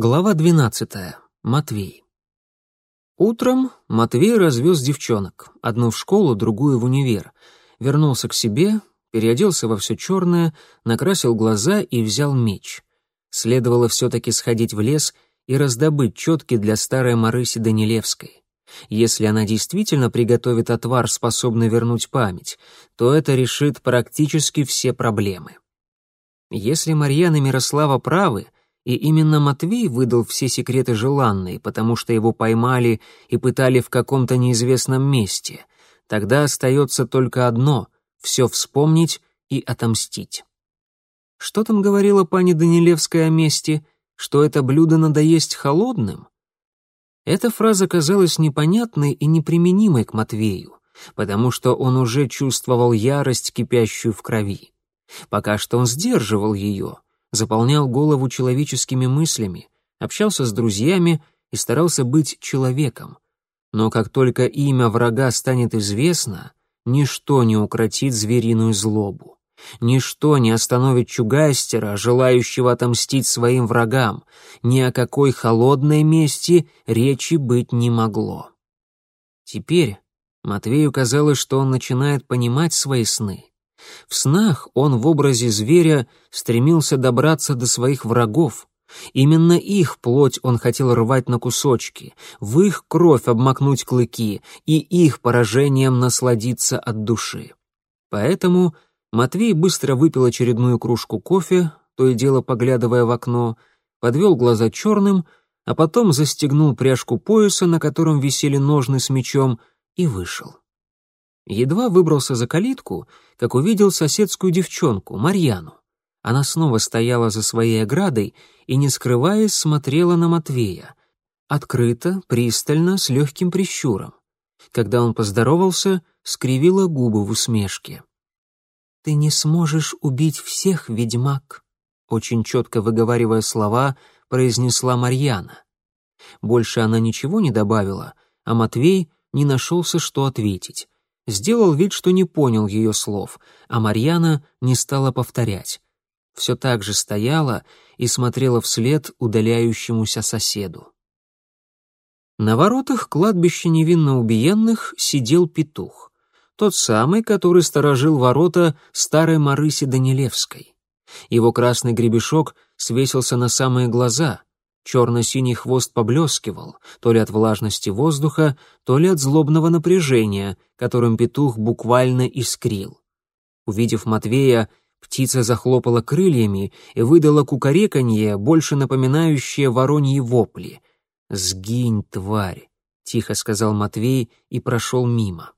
Глава 12. Матвей. Утром Матвей развез девчонок, одну в школу, другую в универ. Вернулся к себе, переоделся во все черное, накрасил глаза и взял меч. Следовало все-таки сходить в лес и раздобыть четки для старой Марыси Данилевской. Если она действительно приготовит отвар, способный вернуть память, то это решит практически все проблемы. Если Марьяна и Мирослава правы — и именно Матвей выдал все секреты желанной, потому что его поймали и пытали в каком-то неизвестном месте. Тогда остается только одно — все вспомнить и отомстить. Что там говорила пани Данилевская о мести? Что это блюдо надо есть холодным? Эта фраза казалась непонятной и неприменимой к Матвею, потому что он уже чувствовал ярость, кипящую в крови. Пока что он сдерживал ее — заполнял голову человеческими мыслями, общался с друзьями и старался быть человеком. Но как только имя врага станет известно, ничто не укротит звериную злобу. Ничто не остановит чугайстера, желающего отомстить своим врагам. Ни о какой холодной мести речи быть не могло. Теперь Матвею казалось, что он начинает понимать свои сны. В снах он в образе зверя стремился добраться до своих врагов. Именно их плоть он хотел рвать на кусочки, в их кровь обмакнуть клыки и их поражением насладиться от души. Поэтому Матвей быстро выпил очередную кружку кофе, то и дело поглядывая в окно, подвел глаза черным, а потом застегнул пряжку пояса, на котором висели ножны с мечом, и вышел. Едва выбрался за калитку, как увидел соседскую девчонку, Марьяну. Она снова стояла за своей оградой и, не скрываясь, смотрела на Матвея. Открыто, пристально, с легким прищуром. Когда он поздоровался, скривила губы в усмешке. «Ты не сможешь убить всех, ведьмак», очень четко выговаривая слова, произнесла Марьяна. Больше она ничего не добавила, а Матвей не нашелся, что ответить сделал вид, что не понял ее слов, а Марьяна не стала повторять. Все так же стояла и смотрела вслед удаляющемуся соседу. На воротах кладбища невинно убиенных сидел петух, тот самый, который сторожил ворота старой Марыси Данилевской. Его красный гребешок свесился на самые глаза, Черно-синий хвост поблескивал, то ли от влажности воздуха, то ли от злобного напряжения, которым петух буквально искрил. Увидев Матвея, птица захлопала крыльями и выдала кукареканье, больше напоминающее вороньи вопли. «Сгинь, тварь!» — тихо сказал Матвей и прошел мимо.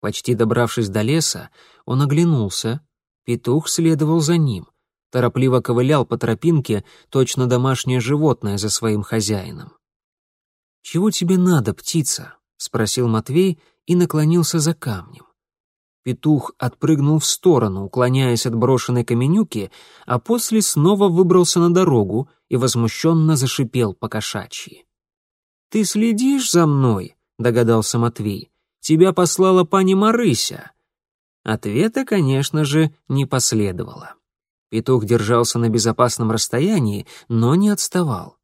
Почти добравшись до леса, он оглянулся. Петух следовал за ним — торопливо ковылял по тропинке, точно домашнее животное за своим хозяином. «Чего тебе надо, птица?» — спросил Матвей и наклонился за камнем. Петух отпрыгнул в сторону, уклоняясь от брошенной каменюки, а после снова выбрался на дорогу и возмущенно зашипел по кошачьи. «Ты следишь за мной?» — догадался Матвей. «Тебя послала пани Марыся». Ответа, конечно же, не последовало. Петух держался на безопасном расстоянии, но не отставал.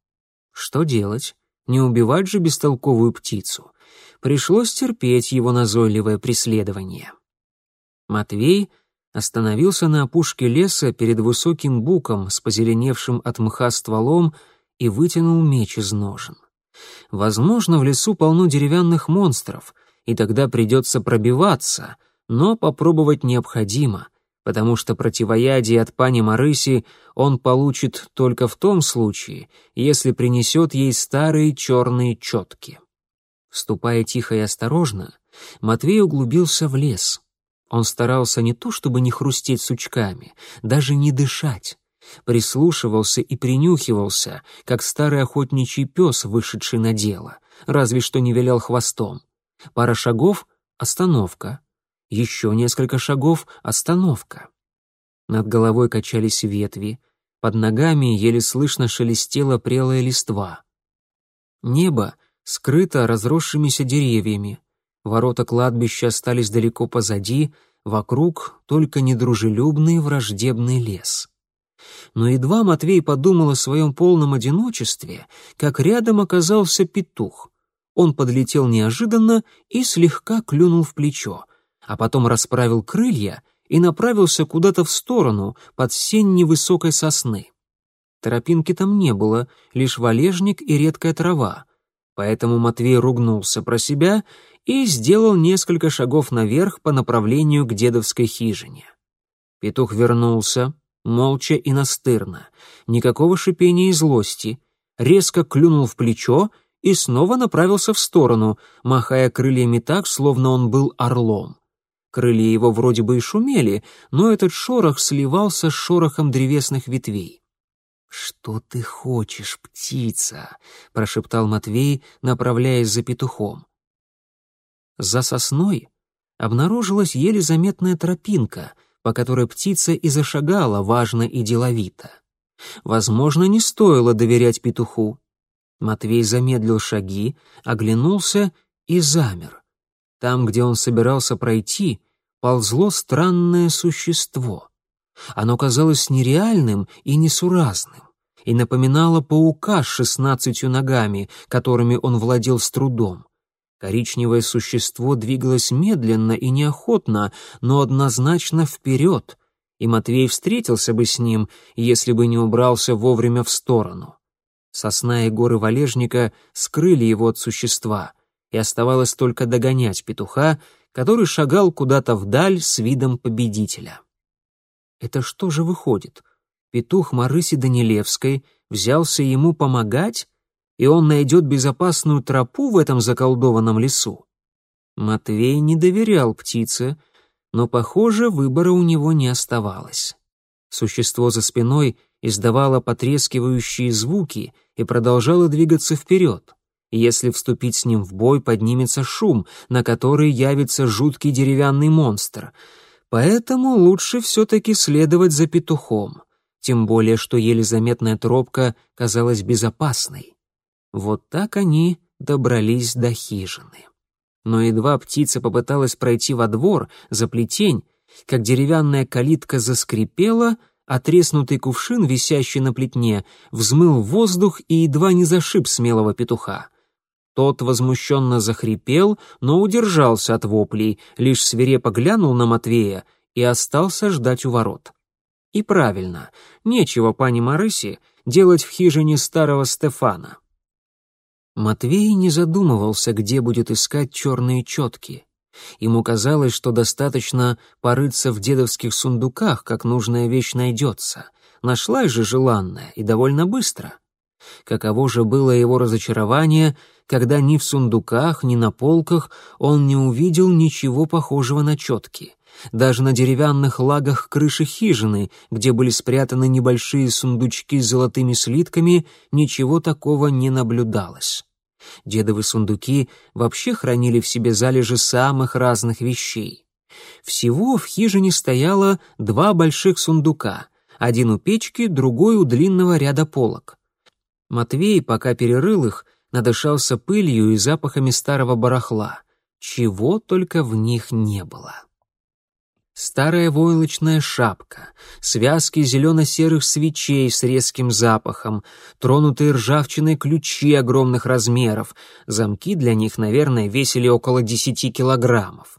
Что делать? Не убивать же бестолковую птицу. Пришлось терпеть его назойливое преследование. Матвей остановился на опушке леса перед высоким буком с позеленевшим от мха стволом и вытянул меч из ножен. Возможно, в лесу полно деревянных монстров, и тогда придется пробиваться, но попробовать необходимо — потому что противоядие от пани Марыси он получит только в том случае, если принесет ей старые черные четки. Ступая тихо и осторожно, Матвей углубился в лес. Он старался не то чтобы не хрустеть сучками, даже не дышать. Прислушивался и принюхивался, как старый охотничий пес, вышедший на дело, разве что не вилял хвостом. Пара шагов — остановка — еще несколько шагов — остановка. Над головой качались ветви, под ногами еле слышно шелестела прелая листва. Небо скрыто разросшимися деревьями, ворота кладбища остались далеко позади, вокруг только недружелюбный враждебный лес. Но едва Матвей подумал о своем полном одиночестве, как рядом оказался петух. Он подлетел неожиданно и слегка клюнул в плечо, а потом расправил крылья и направился куда-то в сторону, под сень невысокой сосны. Тропинки там не было, лишь валежник и редкая трава. Поэтому Матвей ругнулся про себя и сделал несколько шагов наверх по направлению к дедовской хижине. Петух вернулся, молча и настырно, никакого шипения и злости, резко клюнул в плечо и снова направился в сторону, махая крыльями так, словно он был орлом. Крылья его вроде бы и шумели, но этот шорох сливался с шорохом древесных ветвей. «Что ты хочешь, птица?» — прошептал Матвей, направляясь за петухом. За сосной обнаружилась еле заметная тропинка, по которой птица и зашагала важно и деловито. Возможно, не стоило доверять петуху. Матвей замедлил шаги, оглянулся и замер. Там, где он собирался пройти, ползло странное существо. Оно казалось нереальным и несуразным и напоминало паука с шестнадцатью ногами, которыми он владел с трудом. Коричневое существо двигалось медленно и неохотно, но однозначно вперед, и Матвей встретился бы с ним, если бы не убрался вовремя в сторону. Сосна и горы валежника скрыли его от существа, и оставалось только догонять петуха, который шагал куда-то вдаль с видом победителя. Это что же выходит? Петух Марыси Данилевской взялся ему помогать? и он найдет безопасную тропу в этом заколдованном лесу. Матвей не доверял птице, но, похоже, выбора у него не оставалось. Существо за спиной издавало потрескивающие звуки и продолжало двигаться вперед. Если вступить с ним в бой, поднимется шум, на который явится жуткий деревянный монстр. Поэтому лучше все-таки следовать за петухом, тем более что еле заметная тропка казалась безопасной. Вот так они добрались до хижины. Но едва птица попыталась пройти во двор, за плетень, как деревянная калитка заскрипела, а треснутый кувшин, висящий на плетне, взмыл воздух и едва не зашиб смелого петуха. Тот возмущенно захрипел, но удержался от воплей, лишь свирепо глянул на Матвея и остался ждать у ворот. И правильно, нечего пани Марыси делать в хижине старого Стефана. Матвей не задумывался, где будет искать черные четки. Ему казалось, что достаточно порыться в дедовских сундуках, как нужная вещь найдется. Нашлась же желанная, и довольно быстро. Каково же было его разочарование, когда ни в сундуках, ни на полках он не увидел ничего похожего на четки. Даже на деревянных лагах крыши хижины, где были спрятаны небольшие сундучки с золотыми слитками, ничего такого не наблюдалось. Дедовы сундуки вообще хранили в себе залежи самых разных вещей. Всего в хижине стояло два больших сундука, один у печки, другой у длинного ряда полок. Матвей, пока перерыл их, надышался пылью и запахами старого барахла. Чего только в них не было старая войлочная шапка, связки зелено-серых свечей с резким запахом, тронутые ржавчиной ключи огромных размеров, замки для них, наверное, весили около десяти килограммов.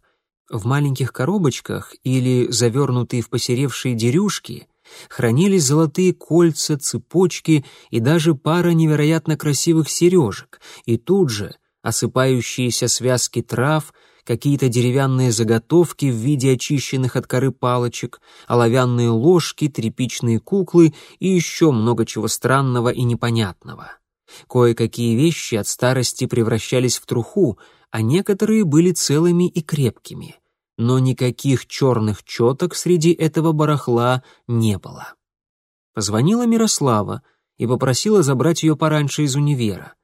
В маленьких коробочках или завернутые в посеревшие дерюшки хранились золотые кольца, цепочки и даже пара невероятно красивых сережек, и тут же осыпающиеся связки трав — какие-то деревянные заготовки в виде очищенных от коры палочек, оловянные ложки, тряпичные куклы и еще много чего странного и непонятного. Кое-какие вещи от старости превращались в труху, а некоторые были целыми и крепкими. Но никаких черных четок среди этого барахла не было. Позвонила Мирослава и попросила забрать ее пораньше из универа.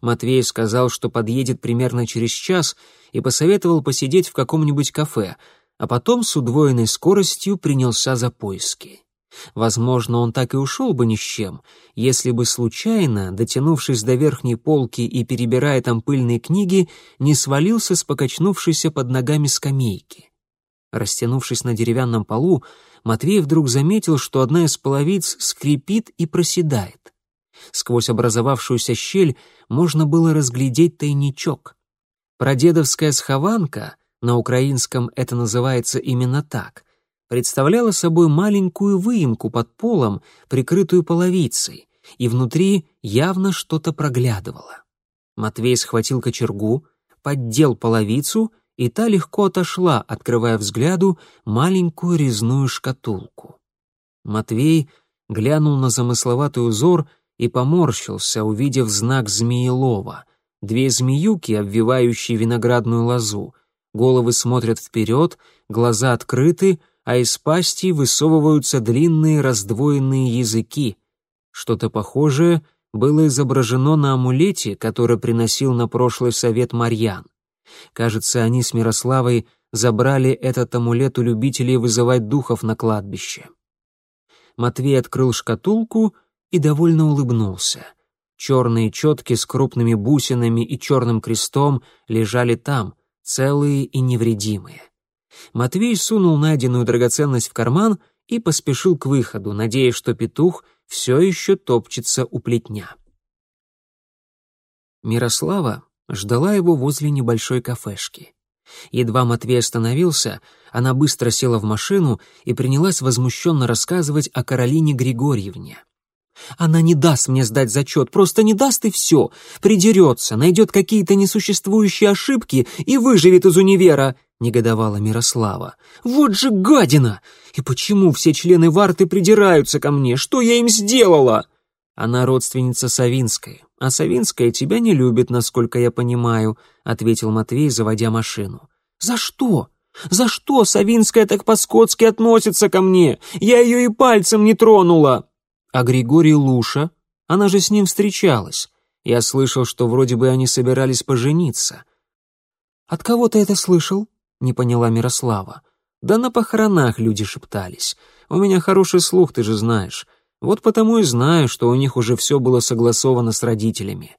Матвей сказал, что подъедет примерно через час и посоветовал посидеть в каком-нибудь кафе, а потом с удвоенной скоростью принялся за поиски. Возможно, он так и ушел бы ни с чем, если бы случайно, дотянувшись до верхней полки и перебирая там пыльные книги, не свалился с покачнувшейся под ногами скамейки. Растянувшись на деревянном полу, Матвей вдруг заметил, что одна из половиц скрипит и проседает. Сквозь образовавшуюся щель можно было разглядеть тайничок. Прадедовская схованка, на украинском это называется именно так, представляла собой маленькую выемку под полом, прикрытую половицей, и внутри явно что-то проглядывало. Матвей схватил кочергу, поддел половицу, и та легко отошла, открывая взгляду маленькую резную шкатулку. Матвей глянул на замысловатый узор и поморщился, увидев знак змеелова. Две змеюки, обвивающие виноградную лозу. Головы смотрят вперед, глаза открыты, а из пасти высовываются длинные раздвоенные языки. Что-то похожее было изображено на амулете, который приносил на прошлый совет Марьян. Кажется, они с Мирославой забрали этот амулет у любителей вызывать духов на кладбище. Матвей открыл шкатулку и довольно улыбнулся. Черные четки с крупными бусинами и черным крестом лежали там, целые и невредимые. Матвей сунул найденную драгоценность в карман и поспешил к выходу, надеясь, что петух все еще топчется у плетня. Мирослава ждала его возле небольшой кафешки. Едва Матвей остановился, она быстро села в машину и принялась возмущенно рассказывать о Каролине Григорьевне. «Она не даст мне сдать зачет, просто не даст и все. Придерется, найдет какие-то несуществующие ошибки и выживет из универа», — негодовала Мирослава. «Вот же гадина! И почему все члены Варты придираются ко мне? Что я им сделала?» «Она родственница Савинской, а Савинская тебя не любит, насколько я понимаю», — ответил Матвей, заводя машину. «За что? За что Савинская так по-скотски относится ко мне? Я ее и пальцем не тронула!» «А Григорий Луша? Она же с ним встречалась. Я слышал, что вроде бы они собирались пожениться». «От кого ты это слышал?» — не поняла Мирослава. «Да на похоронах люди шептались. У меня хороший слух, ты же знаешь. Вот потому и знаю, что у них уже все было согласовано с родителями».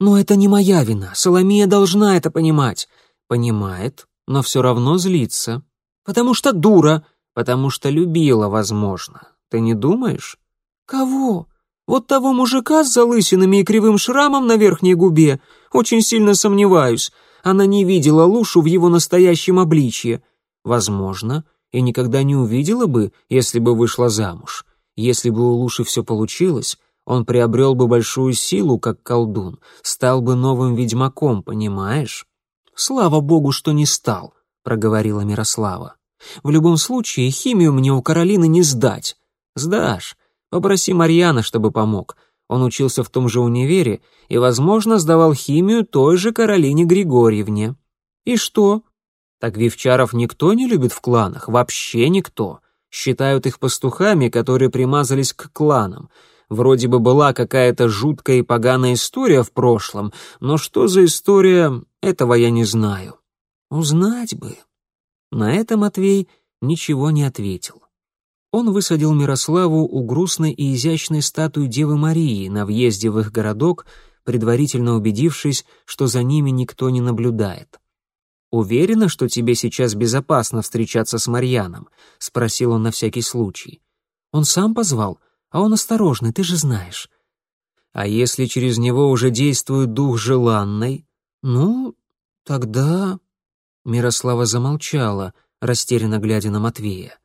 «Но это не моя вина. Соломия должна это понимать». «Понимает, но все равно злится». «Потому что дура». «Потому что любила, возможно. Ты не думаешь?» «Кого? Вот того мужика с залысинами и кривым шрамом на верхней губе? Очень сильно сомневаюсь. Она не видела Лушу в его настоящем обличье. Возможно, и никогда не увидела бы, если бы вышла замуж. Если бы у Луши все получилось, он приобрел бы большую силу, как колдун, стал бы новым ведьмаком, понимаешь? Слава богу, что не стал, проговорила Мирослава. В любом случае, химию мне у Каролины не сдать. Сдашь. Попроси Марьяна, чтобы помог. Он учился в том же универе и, возможно, сдавал химию той же Каролине Григорьевне. И что? Так Вивчаров никто не любит в кланах, вообще никто считают их пастухами, которые примазались к кланам. Вроде бы была какая-то жуткая и поганая история в прошлом, но что за история, этого я не знаю. Узнать бы. На это Матвей ничего не ответил. Он высадил Мирославу у грустной и изящной статуи Девы Марии на въезде в их городок, предварительно убедившись, что за ними никто не наблюдает. «Уверена, что тебе сейчас безопасно встречаться с Марьяном?» — спросил он на всякий случай. «Он сам позвал, а он осторожный, ты же знаешь». «А если через него уже действует дух желанный?» «Ну, тогда...» Мирослава замолчала, растерянно глядя на Матвея.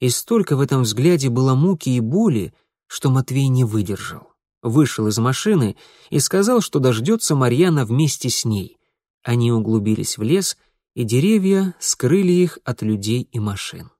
И столько в этом взгляде было муки и боли, что Матвей не выдержал. Вышел из машины и сказал, что дождется Марьяна вместе с ней. Они углубились в лес, и деревья скрыли их от людей и машин.